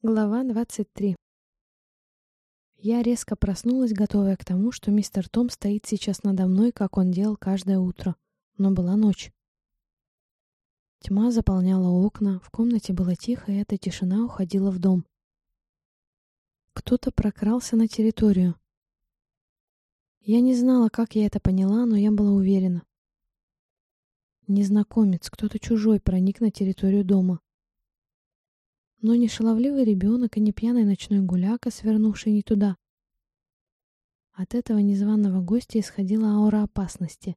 Глава 23 Я резко проснулась, готовая к тому, что мистер Том стоит сейчас надо мной, как он делал каждое утро. Но была ночь. Тьма заполняла окна, в комнате было тихо, и эта тишина уходила в дом. Кто-то прокрался на территорию. Я не знала, как я это поняла, но я была уверена. Незнакомец, кто-то чужой проник на территорию дома. Но не шаловливый ребенок и не пьяный ночной гуляка, свернувший не туда. От этого незваного гостя исходила аура опасности.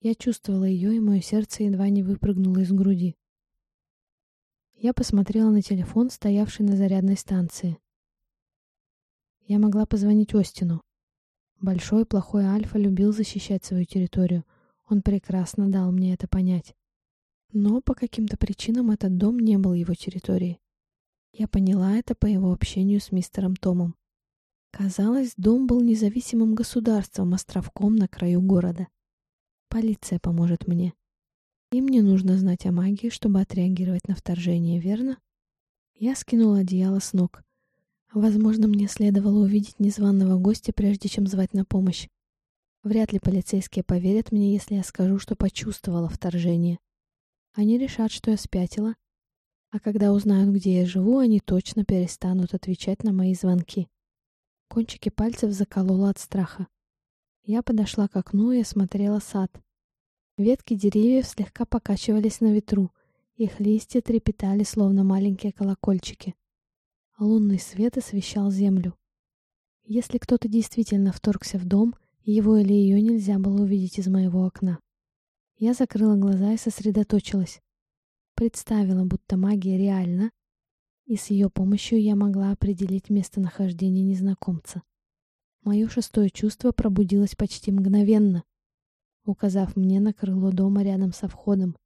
Я чувствовала ее, и мое сердце едва не выпрыгнуло из груди. Я посмотрела на телефон, стоявший на зарядной станции. Я могла позвонить Остину. Большой плохой Альфа любил защищать свою территорию. Он прекрасно дал мне это понять. Но по каким-то причинам этот дом не был его территорией. Я поняла это по его общению с мистером Томом. Казалось, дом был независимым государством, островком на краю города. Полиция поможет мне. Им не нужно знать о магии, чтобы отреагировать на вторжение, верно? Я скинула одеяло с ног. Возможно, мне следовало увидеть незваного гостя, прежде чем звать на помощь. Вряд ли полицейские поверят мне, если я скажу, что почувствовала вторжение. Они решат, что я спятила, а когда узнают, где я живу, они точно перестанут отвечать на мои звонки. Кончики пальцев заколола от страха. Я подошла к окну и осмотрела сад. Ветки деревьев слегка покачивались на ветру, их листья трепетали, словно маленькие колокольчики. Лунный свет освещал землю. Если кто-то действительно вторгся в дом, его или ее нельзя было увидеть из моего окна. Я закрыла глаза и сосредоточилась. Представила, будто магия реальна, и с ее помощью я могла определить местонахождение незнакомца. Мое шестое чувство пробудилось почти мгновенно, указав мне на крыло дома рядом со входом.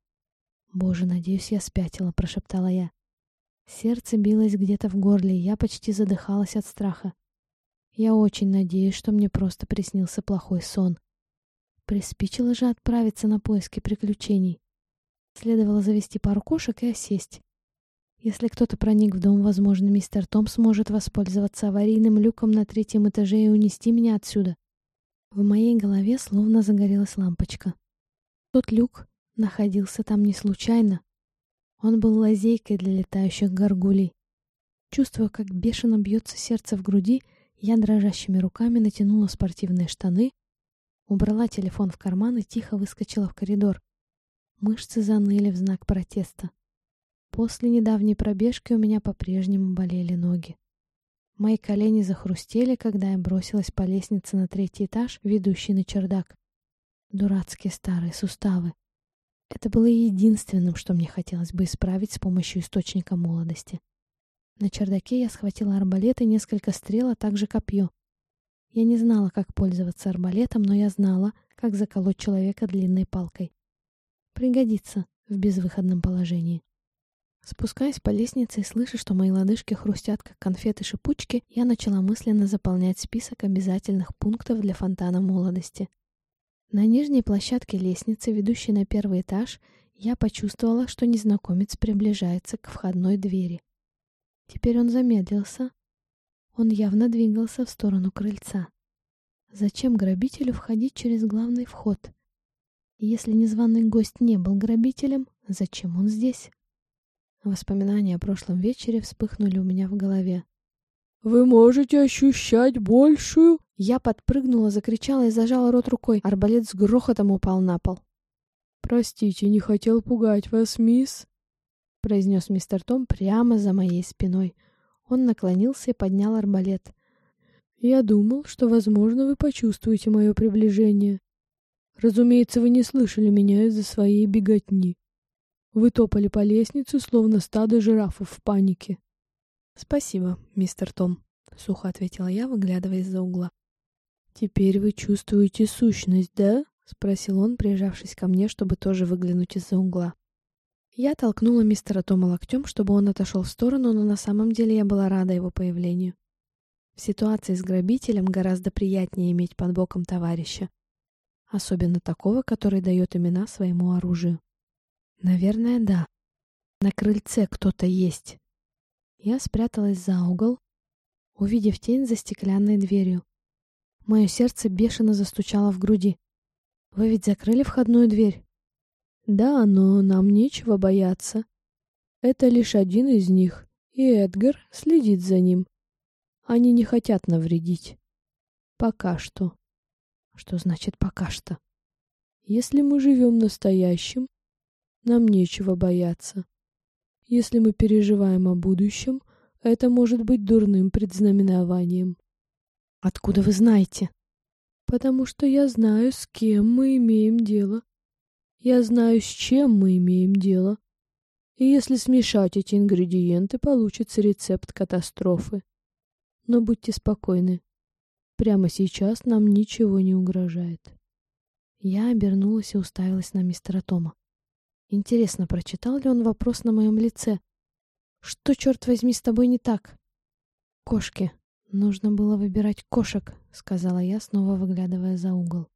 «Боже, надеюсь, я спятила», — прошептала я. Сердце билось где-то в горле, и я почти задыхалась от страха. Я очень надеюсь, что мне просто приснился плохой сон. Приспичило же отправиться на поиски приключений. Следовало завести пару кошек и осесть. Если кто-то проник в дом, возможно, мистер Том сможет воспользоваться аварийным люком на третьем этаже и унести меня отсюда. В моей голове словно загорелась лампочка. Тот люк находился там не случайно. Он был лазейкой для летающих горгулей. Чувствуя, как бешено бьется сердце в груди, я дрожащими руками натянула спортивные штаны, Убрала телефон в карман и тихо выскочила в коридор. Мышцы заныли в знак протеста. После недавней пробежки у меня по-прежнему болели ноги. Мои колени захрустели, когда я бросилась по лестнице на третий этаж, ведущий на чердак. Дурацкие старые суставы. Это было единственным, что мне хотелось бы исправить с помощью источника молодости. На чердаке я схватила арбалет и несколько стрел, а также копье. Я не знала, как пользоваться арбалетом, но я знала, как заколоть человека длинной палкой. Пригодится в безвыходном положении. Спускаясь по лестнице и слыша, что мои лодыжки хрустят, как конфеты-шипучки, я начала мысленно заполнять список обязательных пунктов для фонтана молодости. На нижней площадке лестницы, ведущей на первый этаж, я почувствовала, что незнакомец приближается к входной двери. Теперь он замедлился, он явно двигался в сторону крыльца. Зачем грабителю входить через главный вход? Если незваный гость не был грабителем, зачем он здесь? Воспоминания о прошлом вечере вспыхнули у меня в голове. «Вы можете ощущать большую...» Я подпрыгнула, закричала и зажала рот рукой. Арбалет с грохотом упал на пол. «Простите, не хотел пугать вас, мисс», — произнес мистер Том прямо за моей спиной. Он наклонился и поднял арбалет. «Я думал, что, возможно, вы почувствуете мое приближение. Разумеется, вы не слышали меня из-за своей беготни. Вы топали по лестнице, словно стадо жирафов в панике». «Спасибо, мистер Том», — сухо ответила я, выглядывая из-за угла. «Теперь вы чувствуете сущность, да?» — спросил он, прижавшись ко мне, чтобы тоже выглянуть из-за угла. Я толкнула мистера Тома локтем, чтобы он отошел в сторону, но на самом деле я была рада его появлению. В ситуации с грабителем гораздо приятнее иметь под боком товарища. Особенно такого, который дает имена своему оружию. Наверное, да. На крыльце кто-то есть. Я спряталась за угол, увидев тень за стеклянной дверью. Мое сердце бешено застучало в груди. «Вы ведь закрыли входную дверь?» «Да, но нам нечего бояться. Это лишь один из них, и Эдгар следит за ним. Они не хотят навредить. Пока что». «Что значит «пока что»?» «Если мы живем настоящим, нам нечего бояться. Если мы переживаем о будущем, это может быть дурным предзнаменованием. Откуда вы знаете? Потому что я знаю, с кем мы имеем дело. Я знаю, с чем мы имеем дело. И если смешать эти ингредиенты, получится рецепт катастрофы. Но будьте спокойны. Прямо сейчас нам ничего не угрожает. Я обернулась и уставилась на мистера Тома. Интересно, прочитал ли он вопрос на моем лице? Что, черт возьми, с тобой не так? Кошки. Нужно было выбирать кошек, сказала я, снова выглядывая за угол.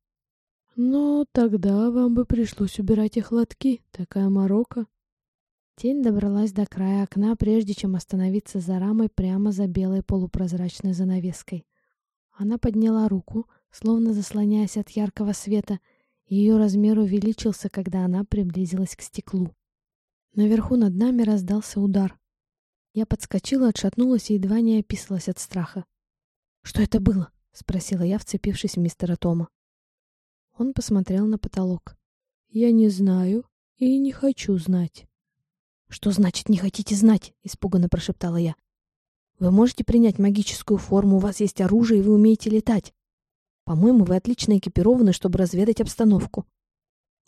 Но тогда вам бы пришлось убирать их лотки, такая морока. Тень добралась до края окна, прежде чем остановиться за рамой прямо за белой полупрозрачной занавеской. Она подняла руку, словно заслоняясь от яркого света, ее размер увеличился, когда она приблизилась к стеклу. Наверху над нами раздался удар. Я подскочила, отшатнулась и едва не описалась от страха. «Что это было?» — спросила я, вцепившись в мистера Тома. Он посмотрел на потолок. «Я не знаю и не хочу знать». «Что значит «не хотите знать»?» — испуганно прошептала я. «Вы можете принять магическую форму, у вас есть оружие, и вы умеете летать. По-моему, вы отлично экипированы, чтобы разведать обстановку.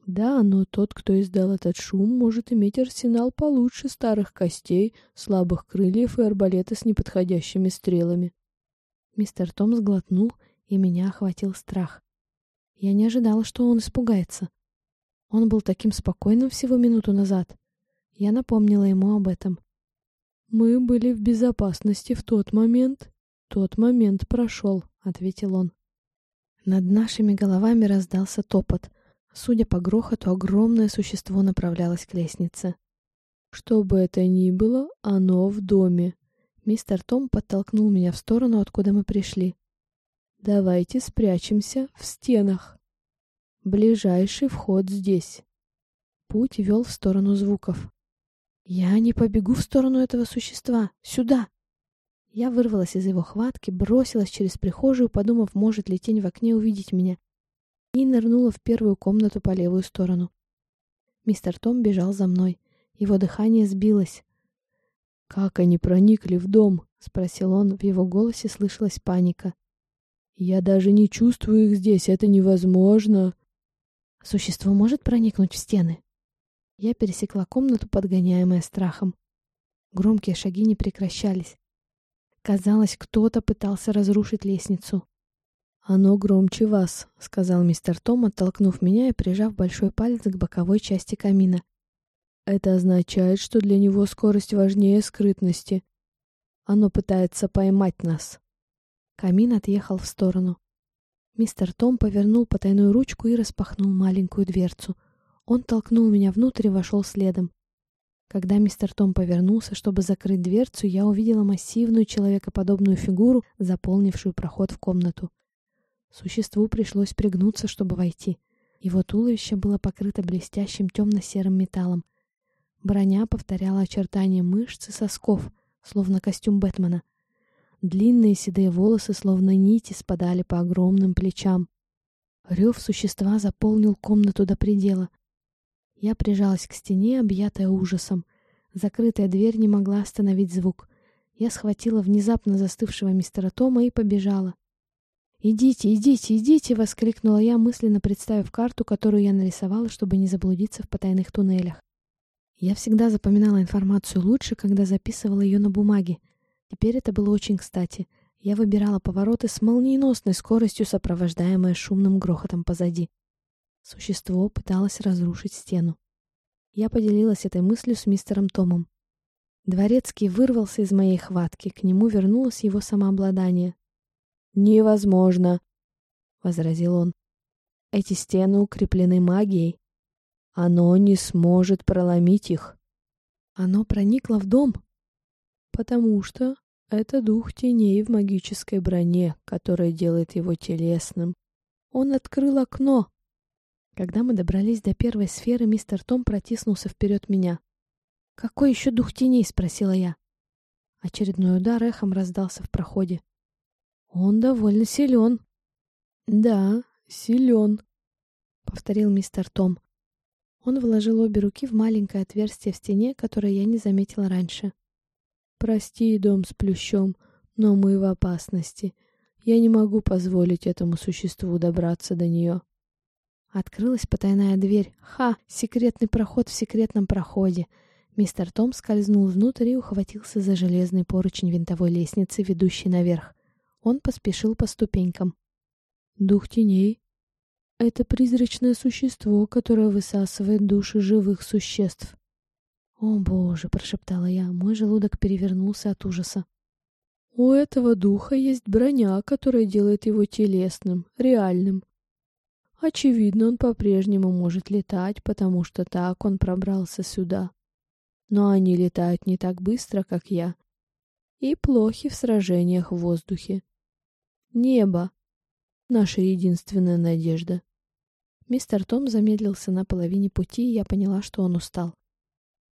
Да, но тот, кто издал этот шум, может иметь арсенал получше старых костей, слабых крыльев и арбалета с неподходящими стрелами. Мистер Том сглотнул, и меня охватил страх. Я не ожидала, что он испугается. Он был таким спокойным всего минуту назад. Я напомнила ему об этом. «Мы были в безопасности в тот момент. Тот момент прошел», — ответил он. Над нашими головами раздался топот. Судя по грохоту, огромное существо направлялось к лестнице. «Что бы это ни было, оно в доме». Мистер Том подтолкнул меня в сторону, откуда мы пришли. «Давайте спрячемся в стенах. Ближайший вход здесь». Путь вел в сторону звуков. «Я не побегу в сторону этого существа. Сюда!» Я вырвалась из его хватки, бросилась через прихожую, подумав, может ли тень в окне увидеть меня, и нырнула в первую комнату по левую сторону. Мистер Том бежал за мной. Его дыхание сбилось. «Как они проникли в дом?» — спросил он. В его голосе слышалась паника. «Я даже не чувствую их здесь. Это невозможно». «Существо может проникнуть в стены?» Я пересекла комнату, подгоняемая страхом. Громкие шаги не прекращались. Казалось, кто-то пытался разрушить лестницу. «Оно громче вас», — сказал мистер Том, оттолкнув меня и прижав большой палец к боковой части камина. «Это означает, что для него скорость важнее скрытности. Оно пытается поймать нас». Камин отъехал в сторону. Мистер Том повернул потайную ручку и распахнул маленькую дверцу. Он толкнул меня внутрь и вошел следом. Когда мистер Том повернулся, чтобы закрыть дверцу, я увидела массивную человекоподобную фигуру, заполнившую проход в комнату. Существу пришлось пригнуться, чтобы войти. Его туловище было покрыто блестящим темно-серым металлом. Броня повторяла очертания мышц и сосков, словно костюм Бэтмена. Длинные седые волосы, словно нити, спадали по огромным плечам. Рев существа заполнил комнату до предела — я прижалась к стене, объятая ужасом. Закрытая дверь не могла остановить звук. Я схватила внезапно застывшего мистера Тома и побежала. «Идите, идите, идите!» — воскликнула я, мысленно представив карту, которую я нарисовала, чтобы не заблудиться в потайных туннелях. Я всегда запоминала информацию лучше, когда записывала ее на бумаге. Теперь это было очень кстати. Я выбирала повороты с молниеносной скоростью, сопровождаемая шумным грохотом позади. Существо пыталось разрушить стену. Я поделилась этой мыслью с мистером Томом. Дворецкий вырвался из моей хватки, к нему вернулось его самообладание. «Невозможно», — возразил он. «Эти стены укреплены магией. Оно не сможет проломить их». «Оно проникло в дом». Потому что это дух теней в магической броне, которая делает его телесным. Он открыл окно. Когда мы добрались до первой сферы, мистер Том протиснулся вперед меня. «Какой еще дух теней?» — спросила я. Очередной удар эхом раздался в проходе. «Он довольно силен». «Да, силен», — повторил мистер Том. Он вложил обе руки в маленькое отверстие в стене, которое я не заметила раньше. «Прости, дом с плющом, но мы в опасности. Я не могу позволить этому существу добраться до нее». Открылась потайная дверь. Ха! Секретный проход в секретном проходе. Мистер Том скользнул внутрь и ухватился за железный поручень винтовой лестницы, ведущей наверх. Он поспешил по ступенькам. «Дух теней — это призрачное существо, которое высасывает души живых существ. «О, Боже!» — прошептала я. Мой желудок перевернулся от ужаса. «У этого духа есть броня, которая делает его телесным, реальным. Очевидно, он по-прежнему может летать, потому что так он пробрался сюда. Но они летают не так быстро, как я, и плохи в сражениях в воздухе. Небо — наша единственная надежда». Мистер Том замедлился на половине пути, и я поняла, что он устал.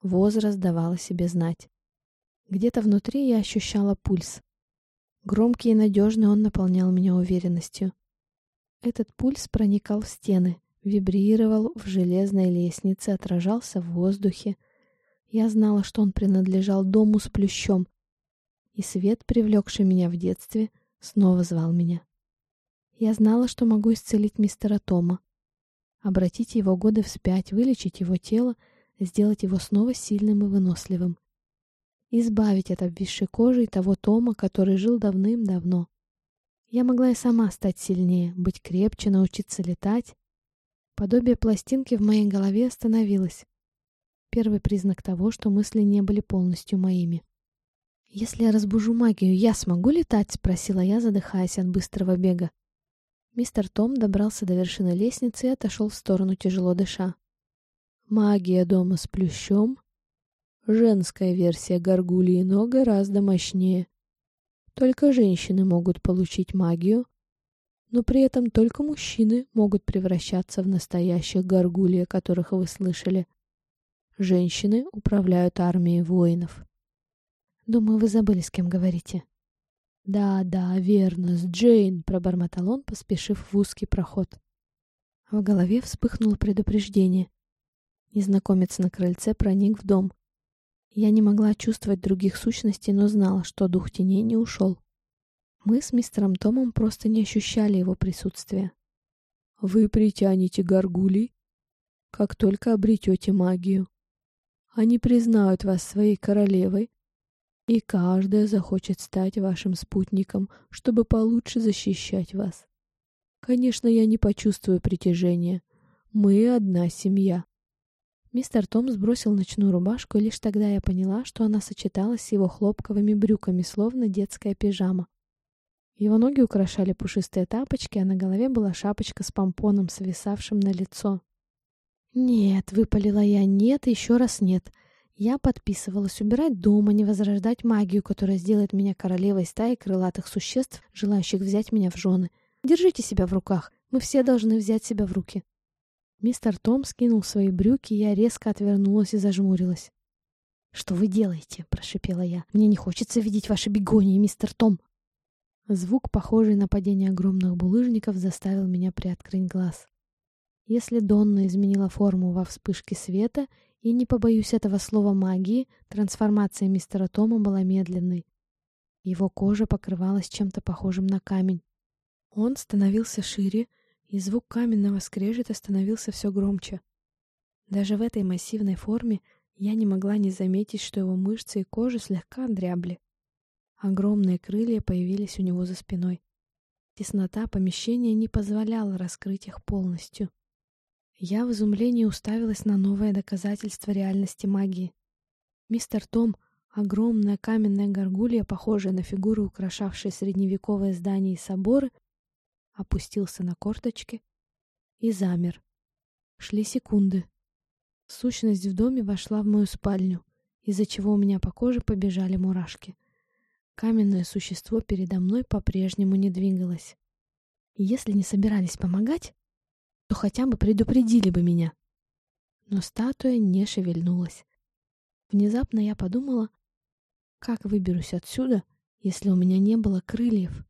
Возраст давал о себе знать. Где-то внутри я ощущала пульс. Громкий и надежный он наполнял меня уверенностью. Этот пульс проникал в стены, вибрировал в железной лестнице, отражался в воздухе. Я знала, что он принадлежал дому с плющом, и свет, привлекший меня в детстве, снова звал меня. Я знала, что могу исцелить мистера Тома, обратить его годы вспять, вылечить его тело — сделать его снова сильным и выносливым. Избавить от обвисшей кожи того Тома, который жил давным-давно. Я могла и сама стать сильнее, быть крепче, научиться летать. Подобие пластинки в моей голове остановилось. Первый признак того, что мысли не были полностью моими. «Если я разбужу магию, я смогу летать?» — спросила я, задыхаясь от быстрого бега. Мистер Том добрался до вершины лестницы и отошел в сторону, тяжело дыша. Магия дома с плющом. Женская версия горгулии, но гораздо мощнее. Только женщины могут получить магию, но при этом только мужчины могут превращаться в настоящих горгулий, которых вы слышали. Женщины управляют армией воинов. Думаю, вы забыли, с кем говорите. Да, да, верно, с Джейн, пробормотал он, поспешив в узкий проход. В голове вспыхнуло предупреждение. Незнакомец на крыльце проник в дом. Я не могла чувствовать других сущностей, но знала, что дух теней не ушел. Мы с мистером Томом просто не ощущали его присутствия. «Вы притянете горгулей, как только обретете магию. Они признают вас своей королевой, и каждая захочет стать вашим спутником, чтобы получше защищать вас. Конечно, я не почувствую притяжения. Мы одна семья. Мистер Том сбросил ночную рубашку, и лишь тогда я поняла, что она сочеталась с его хлопковыми брюками, словно детская пижама. Его ноги украшали пушистые тапочки, а на голове была шапочка с помпоном, свисавшим на лицо. «Нет», — выпалила я, — «нет, еще раз нет». Я подписывалась убирать дома, не возрождать магию, которая сделает меня королевой стаи крылатых существ, желающих взять меня в жены. Держите себя в руках. Мы все должны взять себя в руки. Мистер Том скинул свои брюки, и я резко отвернулась и зажмурилась. «Что вы делаете?» — прошипела я. «Мне не хочется видеть ваши бегонии, мистер Том!» Звук, похожий на падение огромных булыжников, заставил меня приоткрыть глаз. Если Донна изменила форму во вспышке света, и не побоюсь этого слова магии, трансформация мистера Тома была медленной. Его кожа покрывалась чем-то похожим на камень. Он становился шире, и звук каменного скрежета становился все громче. Даже в этой массивной форме я не могла не заметить, что его мышцы и кожа слегка дрябли. Огромные крылья появились у него за спиной. Теснота помещения не позволяла раскрыть их полностью. Я в изумлении уставилась на новое доказательство реальности магии. Мистер Том, огромная каменная горгулья, похожая на фигуры, украшавшие средневековые здания и соборы, опустился на корточки и замер. Шли секунды. Сущность в доме вошла в мою спальню. из-за чего у меня по коже побежали мурашки. Каменное существо передо мной по-прежнему не двигалось. Если не собирались помогать, то хотя бы предупредили бы меня. Но статуя не шевельнулась. Внезапно я подумала, как выберусь отсюда, если у меня не было крыльев.